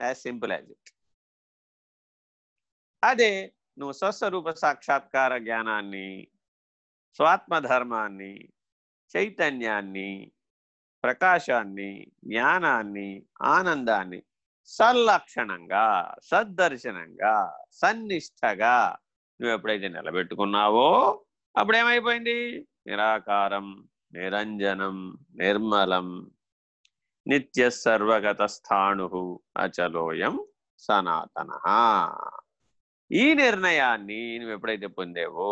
As simple as it అదే నువ్వు స్వస్వరూప సాక్షాత్కార జ్ఞానాన్ని స్వాత్మధర్మాన్ని చైతన్యాన్ని ప్రకాశాన్ని జ్ఞానాన్ని ఆనందాన్ని సల్లక్షణంగా సద్దర్శనంగా సన్నిష్టగా నువ్వు ఎప్పుడైతే నిలబెట్టుకున్నావో అప్పుడేమైపోయింది? నిరాకారం నిరంజనం నిర్మలం నిత్య సర్వగత స్థాణు అచలోయం సనాతన. ఈ నిర్ణయాన్ని నువ్వు ఎప్పుడైతే పొందేవో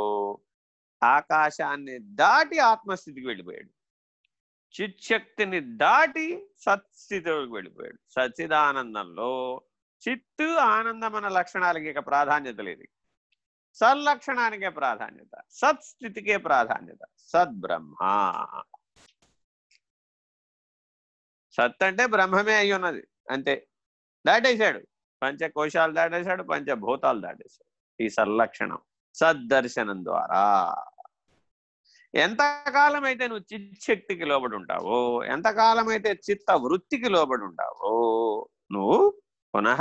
ఆకాశాన్ని దాటి ఆత్మస్థితికి వెళ్ళిపోయాడు. చిత్శక్తిని దాటి సత్స్థితిలోకి వెళ్ళిపోయాడు. సచిదానందంలో చిత్తు ఆనందం అన్న లక్షణాలకి ఇక ప్రాధాన్యత లేదు. సల్లక్షణానికే ప్రాధాన్యత సత్స్థితికే ప్రాధాన్యత సద్బ్రహ్మ. సత్ అంటే బ్రహ్మమే అయి ఉన్నది అంతే. దాటేశాడు. పంచకోశాలు దాటేశాడు పంచభూతాలు దాటేశాడు. ఈ సల్లక్షణం సద్దర్శనం ద్వారా. ఎంతకాలం అయితే నువ్వు చిత్శక్తికి లోబడి ఉంటావో ఎంతకాలం అయితే చిత్త వృత్తికి లోబడి ఉంటావో నువ్వు పునః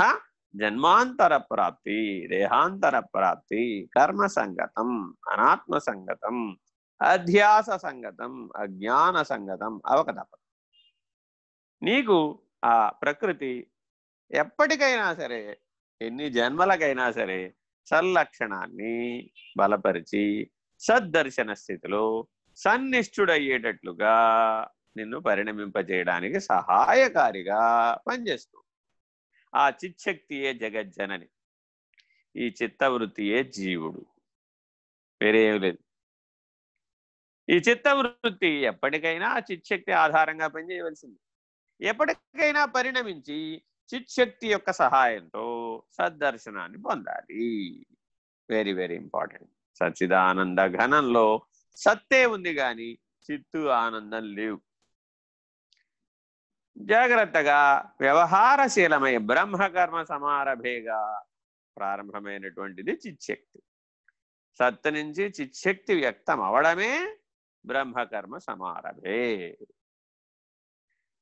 జన్మాంతర ప్రాప్తి దేహాంతర ప్రాప్తి కర్మ సంగతం అనాత్మ సంగతం అధ్యాస సంగతం అజ్ఞాన సంగతం అవకతప నీకు ఆ ప్రకృతి ఎప్పటికైనా సరే ఎన్ని జన్మలకైనా సరే సల్లక్షణాన్ని బలపరిచి సద్దర్శన స్థితిలో సన్నిష్ఠుడయ్యేటట్లుగా నిన్ను పరిణమింపజేయడానికి సహాయకారిగా పనిచేస్తూ. ఆ చిచ్చక్తియే జగజ్జనని ఈ చిత్తవృత్తియే జీవుడు. వేరే ఏం లేదు. ఈ చిత్తవృత్తి ఎప్పటికైనా ఆ చిచ్చక్తి ఆధారంగా పనిచేయవలసింది. ఎప్పటికైనా పరిణమించి చిత్శక్తి యొక్క సహాయంతో సద్దర్శనాన్ని పొందాలి. వెరీ వెరీ ఇంపార్టెంట్ సచిదానంద ఘనంలో సత్తే ఉంది కానీ చిత్తు ఆనందం లేవు. జాగ్రత్తగా వ్యవహారశీలమై బ్రహ్మకర్మ సమారభేగా ప్రారంభమైనటువంటిది చిత్శక్తి సత్తు నుంచి చిత్శక్తి వ్యక్తం అవడమే బ్రహ్మకర్మ సమారభే.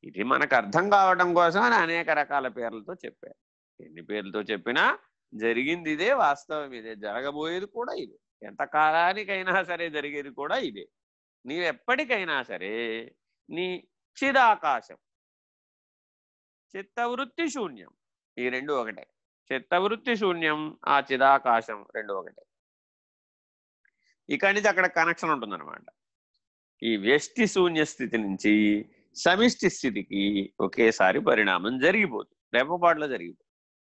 ఇది మనకు అర్థం కావడం కోసం అనేక రకాల పేర్లతో చెప్పారు. ఎన్ని పేర్లతో చెప్పినా జరిగింది ఇదే వాస్తవం ఇదే జరగబోయేది కూడా ఇదే. ఎంత కాలానికైనా సరే జరిగేది కూడా ఇదే. నీవెప్పటికైనా సరే నీ చిదాకాశం చిత్తవృత్తి శూన్యం ఈ రెండు ఒకటే. చిత్తవృత్తి శూన్యం ఆ చిదాకాశం రెండు ఒకటే. ఇక్కడి నుంచి అక్కడ కనెక్షన్ ఉంటుందన్నమాట. ఈ వ్యష్టి శూన్య స్థితి నుంచి సమిష్టి స్థితికి ఒకేసారి పరిణామం జరిగిపోతుంది రెప్పపాట్లో జరిగిపోతుంది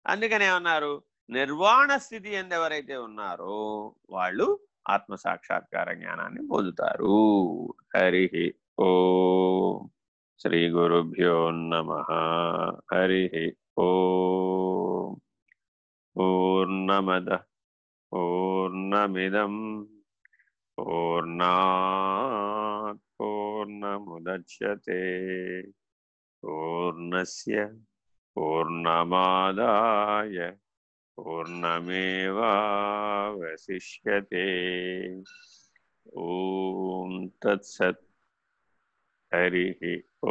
అందుకని ఏమన్నారు? నిర్వాణ స్థితి ఎందు ఎవరైతే ఉన్నారో వాళ్ళు ఆత్మ సాక్షాత్కార జ్ఞానాన్ని పొందుతారు. హరి ఓ. శ్రీ గురుభ్యో నమ. హరి ఓ. పూర్ణమద పూర్ణమిదం పూర్ణా పూర్ణముద్యతే పూర్ణస్య పూర్ణమాదాయ పూర్ణమేవాశిష్యతే ఓం తత్సత్ హరి ఓ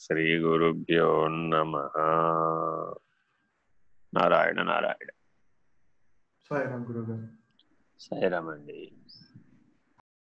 శ్రీ గురుభ్యో నమ నారాయణ నారాయణ సాయిరామ్ గురుగారు సైరామండి